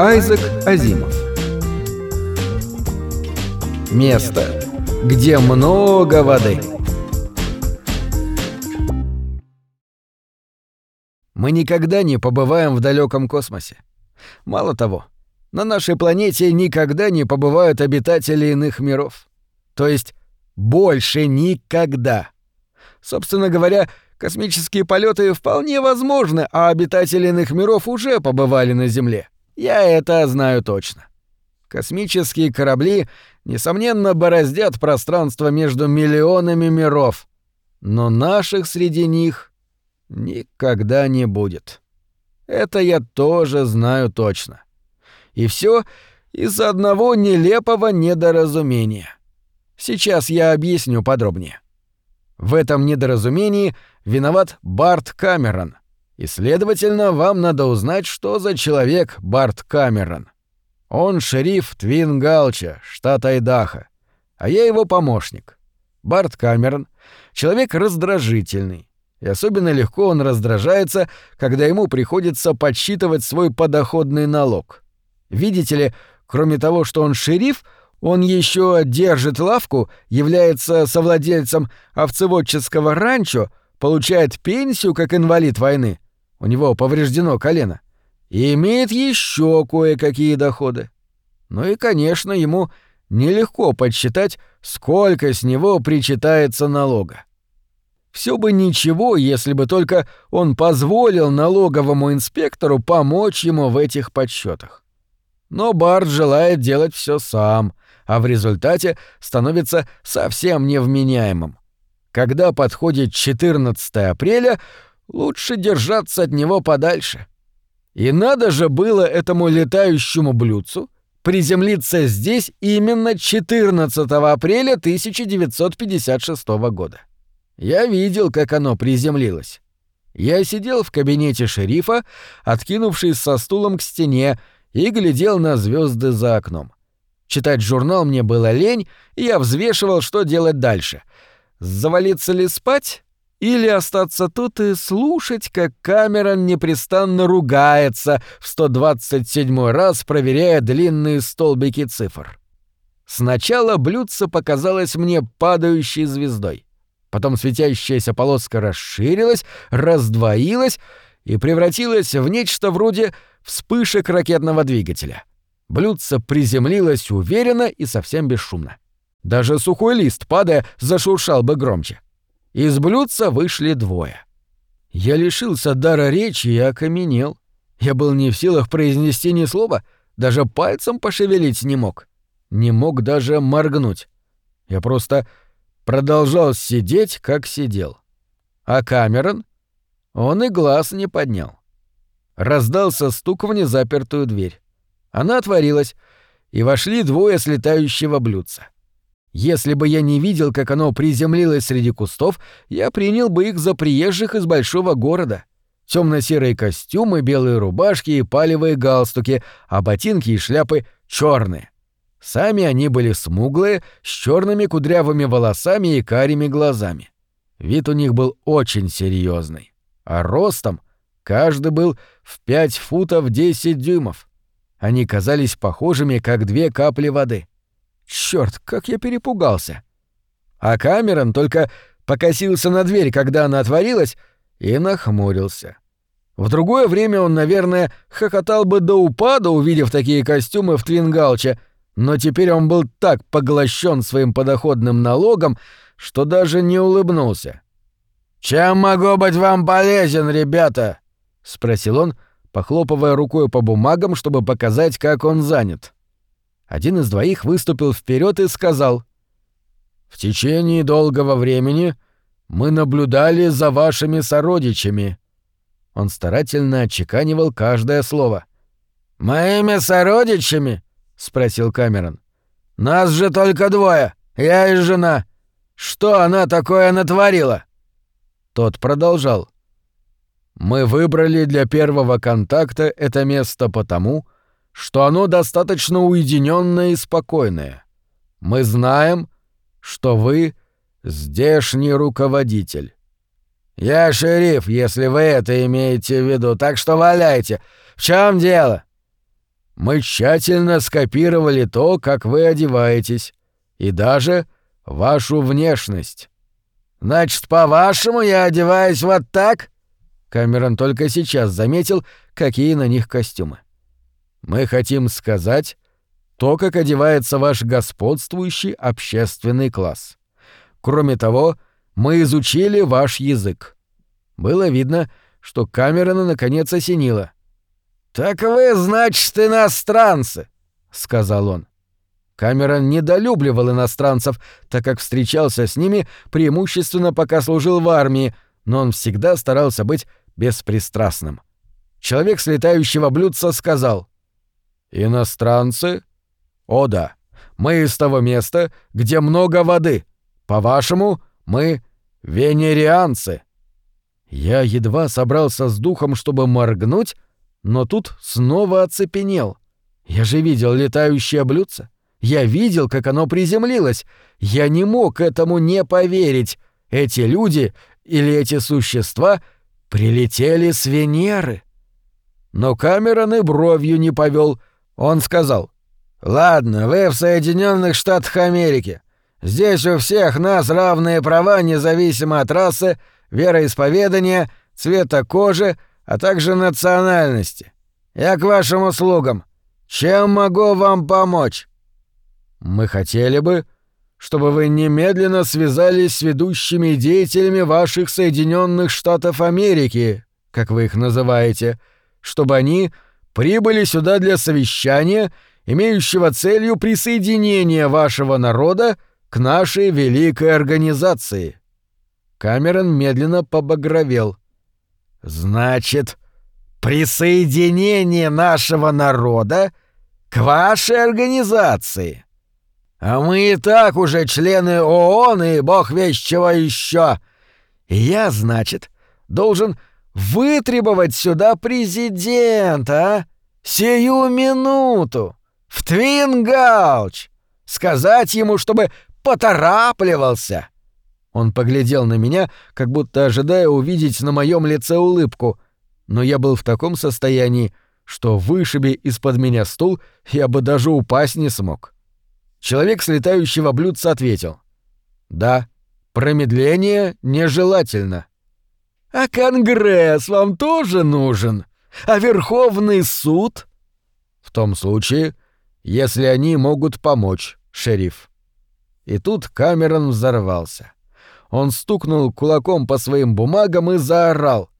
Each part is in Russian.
Айзек Азимов Место, где много воды. Мы никогда не побываем в далеком космосе. Мало того, на нашей планете никогда не побывают обитатели иных миров. То есть больше никогда. Собственно говоря, космические полеты вполне возможны, а обитатели иных миров уже побывали на Земле. Я это знаю точно. Космические корабли, несомненно, бороздят пространство между миллионами миров. Но наших среди них никогда не будет. Это я тоже знаю точно. И все из-за одного нелепого недоразумения. Сейчас я объясню подробнее. В этом недоразумении виноват Барт Камерон. И, следовательно, вам надо узнать, что за человек Барт Камерон. Он шериф Твин Галча, штат Айдахо, а я его помощник. Барт Камерон — человек раздражительный, и особенно легко он раздражается, когда ему приходится подсчитывать свой подоходный налог. Видите ли, кроме того, что он шериф — он еще держит лавку, является совладельцем овцеводческого ранчо, получает пенсию как инвалид войны. У него повреждено колено. И имеет еще кое-какие доходы. Ну и, конечно, ему нелегко подсчитать, сколько с него причитается налога. Все бы ничего, если бы только он позволил налоговому инспектору помочь ему в этих подсчетах. Но Барт желает делать все сам, а в результате становится совсем невменяемым. Когда подходит 14 апреля, лучше держаться от него подальше. И надо же было этому летающему блюдцу приземлиться здесь именно 14 апреля 1956 года. Я видел, как оно приземлилось. Я сидел в кабинете шерифа, откинувшись со стулом к стене, и глядел на звезды за окном. Читать журнал мне было лень, и я взвешивал, что делать дальше. Завалиться ли спать? Или остаться тут и слушать, как Камерон непрестанно ругается в 127 раз, проверяя длинные столбики цифр. Сначала блюдце показалось мне падающей звездой. Потом светящаяся полоска расширилась, раздвоилась и превратилась в нечто вроде вспышек ракетного двигателя. Блюдце приземлилось уверенно и совсем бесшумно. Даже сухой лист, падая, зашуршал бы громче. Из блюдца вышли двое. Я лишился дара речи и окаменел. Я был не в силах произнести ни слова, даже пальцем пошевелить не мог. Не мог даже моргнуть. Я просто продолжал сидеть, как сидел. А Камерон? Он и глаз не поднял. Раздался стук в незапертую дверь. Она отворилась, и вошли двое с летающего блюдца. Если бы я не видел, как оно приземлилось среди кустов, я принял бы их за приезжих из большого города. Темно-серые костюмы, белые рубашки и палевые галстуки, а ботинки и шляпы черные. Сами они были смуглые, с черными кудрявыми волосами и карими глазами. Вид у них был очень серьезный, а ростом каждый был в 5 футов 10 дюймов. Они казались похожими, как две капли воды. Черт, как я перепугался! А Камерон только покосился на дверь, когда она отворилась, и нахмурился. В другое время он, наверное, хохотал бы до упада, увидев такие костюмы в Твингалче, но теперь он был так поглощен своим подоходным налогом, что даже не улыбнулся. «Чем могу быть вам полезен, ребята?» — спросил он, похлопывая рукой по бумагам, чтобы показать, как он занят. Один из двоих выступил вперед и сказал «В течение долгого времени мы наблюдали за вашими сородичами». Он старательно отчеканивал каждое слово. «Моими сородичами?» — спросил Камерон. «Нас же только двое, я и жена. Что она такое натворила?» Тот продолжал. Мы выбрали для первого контакта это место потому, что оно достаточно уединенное и спокойное. Мы знаем, что вы здешний руководитель. Я шериф, если вы это имеете в виду, так что валяйте. В чем дело? Мы тщательно скопировали то, как вы одеваетесь, и даже вашу внешность. Значит, по-вашему, я одеваюсь вот так? Камерон только сейчас заметил, какие на них костюмы. Мы хотим сказать то, как одевается ваш господствующий общественный класс. Кроме того, мы изучили ваш язык. Было видно, что Камерона наконец осенило. «Так вы, значит, иностранцы», — сказал он. Камерон недолюбливал иностранцев, так как встречался с ними преимущественно пока служил в армии, но он всегда старался быть беспристрастным. Человек с летающего блюдца сказал «Иностранцы? О да, мы из того места, где много воды. По-вашему, мы венерианцы». Я едва собрался с духом, чтобы моргнуть, но тут снова оцепенел. Я же видел летающее блюдце. Я видел, как оно приземлилось. Я не мог этому не поверить. Эти люди или эти существа прилетели с Венеры. Но Камерон и бровью не повел. Он сказал, «Ладно, вы в Соединенных Штатах Америки. Здесь у всех нас равные права, независимо от расы, вероисповедания, цвета кожи, а также национальности. Я к вашим услугам. Чем могу вам помочь?» «Мы хотели бы, чтобы вы немедленно связались с ведущими деятелями ваших Соединенных Штатов Америки, как вы их называете, чтобы они прибыли сюда для совещания, имеющего целью присоединения вашего народа к нашей великой организации». Камерон медленно побагровел. «Значит, присоединение нашего народа к вашей организации?» А мы и так уже члены ООН и бог весь чего еще. И я, значит, должен вытребовать сюда президента, а? Сию минуту. В Твингалч. Сказать ему, чтобы поторапливался. Он поглядел на меня, как будто ожидая увидеть на моем лице улыбку, но я был в таком состоянии, что вышиби из-под меня стул, я бы даже упасть не смог. — Человек с летающего блюдца ответил. «Да, промедление нежелательно». «А Конгресс вам тоже нужен? А Верховный суд?» «В том случае, если они могут помочь, шериф». И тут Камерон взорвался. Он стукнул кулаком по своим бумагам и заорал.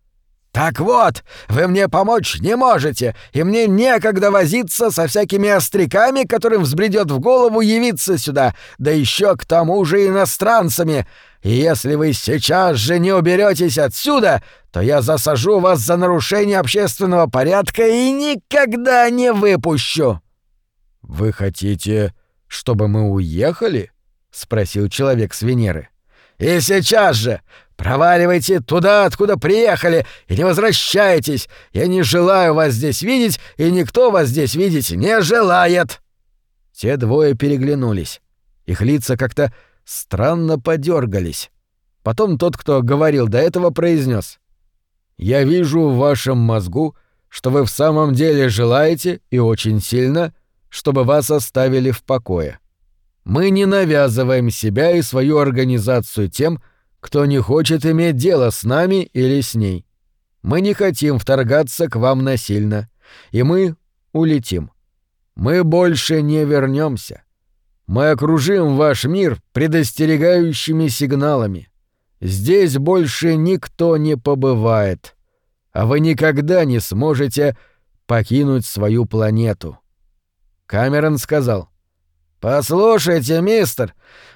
«Так вот, вы мне помочь не можете, и мне некогда возиться со всякими остряками, которым взбредет в голову явиться сюда, да еще к тому же иностранцами. И если вы сейчас же не уберетесь отсюда, то я засажу вас за нарушение общественного порядка и никогда не выпущу». «Вы хотите, чтобы мы уехали?» — спросил человек с Венеры. «И сейчас же! Проваливайте туда, откуда приехали, и не возвращайтесь. Я не желаю вас здесь видеть, и никто вас здесь видеть не желает. Те двое переглянулись. Их лица как-то странно подергались. Потом тот, кто говорил до этого, произнес: «Я вижу в вашем мозгу, что вы в самом деле желаете, и очень сильно, чтобы вас оставили в покое. Мы не навязываем себя и свою организацию тем, кто не хочет иметь дело с нами или с ней. Мы не хотим вторгаться к вам насильно, и мы улетим. Мы больше не вернемся. Мы окружим ваш мир предостерегающими сигналами. Здесь больше никто не побывает, а вы никогда не сможете покинуть свою планету. Камерон сказал, «Послушайте, мистер,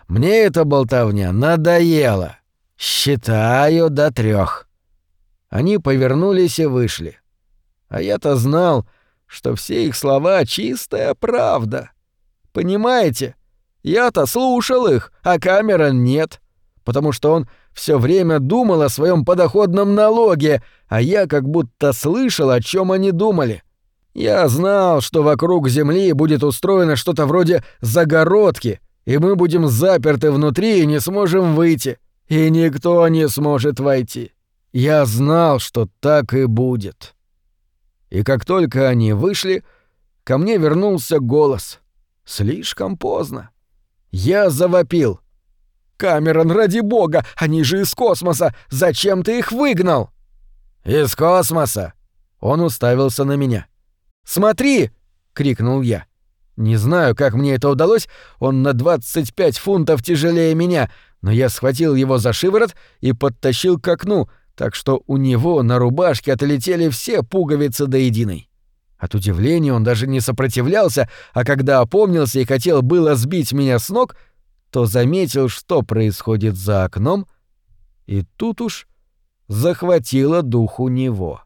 мне эта болтовня надоела. «Считаю до трех. Они повернулись и вышли. А я-то знал, что все их слова — чистая правда. Понимаете? Я-то слушал их, а Камерон нет, потому что он все время думал о своем подоходном налоге, а я как будто слышал, о чем они думали. Я знал, что вокруг Земли будет устроено что-то вроде загородки, и мы будем заперты внутри и не сможем выйти и никто не сможет войти. Я знал, что так и будет. И как только они вышли, ко мне вернулся голос. Слишком поздно. Я завопил. «Камерон, ради бога! Они же из космоса! Зачем ты их выгнал?» «Из космоса!» Он уставился на меня. «Смотри!» — крикнул я. Не знаю, как мне это удалось, он на 25 фунтов тяжелее меня, но я схватил его за шиворот и подтащил к окну, так что у него на рубашке отлетели все пуговицы до единой. От удивления он даже не сопротивлялся, а когда опомнился и хотел было сбить меня с ног, то заметил, что происходит за окном, и тут уж захватило дух у него.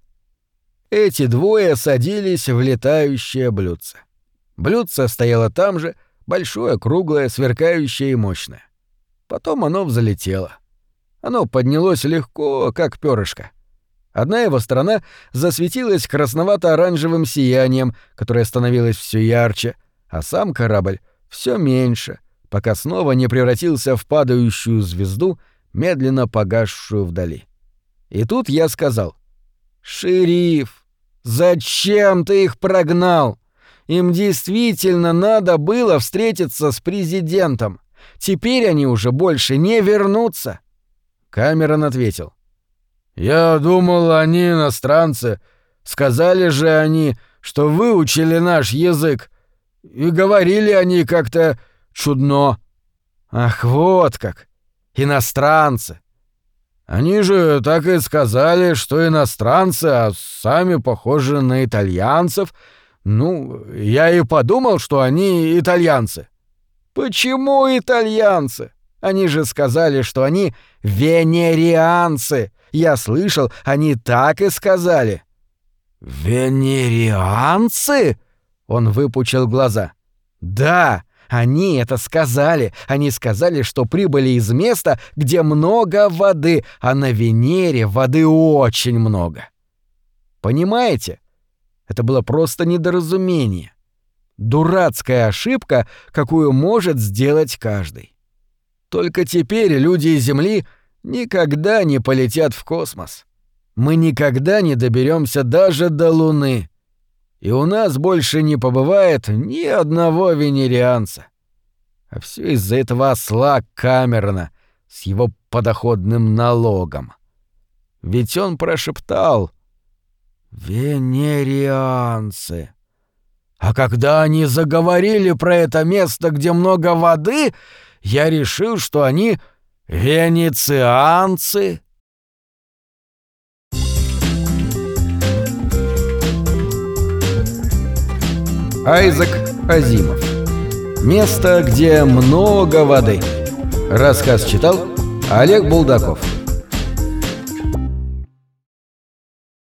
Эти двое садились в летающее блюдце. Блюдце стояло там же, большое, круглое, сверкающее и мощное. Потом оно взлетело. Оно поднялось легко, как перышко. Одна его сторона засветилась красновато-оранжевым сиянием, которое становилось все ярче, а сам корабль все меньше, пока снова не превратился в падающую звезду, медленно погасшую вдали. И тут я сказал, «Шериф, зачем ты их прогнал? Им действительно надо было встретиться с президентом. Теперь они уже больше не вернутся». Камерон ответил. «Я думал, они иностранцы. Сказали же они, что выучили наш язык. И говорили они как-то чудно». «Ах, вот как! Иностранцы!» «Они же так и сказали, что иностранцы, а сами похожи на итальянцев. Ну, я и подумал, что они итальянцы». «Почему итальянцы? Они же сказали, что они венерианцы. Я слышал, они так и сказали». «Венерианцы?» — он выпучил глаза. «Да, они это сказали. Они сказали, что прибыли из места, где много воды, а на Венере воды очень много. Понимаете? Это было просто недоразумение. Дурацкая ошибка, какую может сделать каждый. Только теперь люди Земли никогда не полетят в космос. Мы никогда не доберемся даже до Луны. И у нас больше не побывает ни одного венерианца. А все из-за этого осла Камерона с его подоходным налогом. Ведь он прошептал «Венерианцы». А когда они заговорили про это место, где много воды, я решил, что они венецианцы. Айзек Азимов. Место, где много воды. Рассказ читал Олег Булдаков.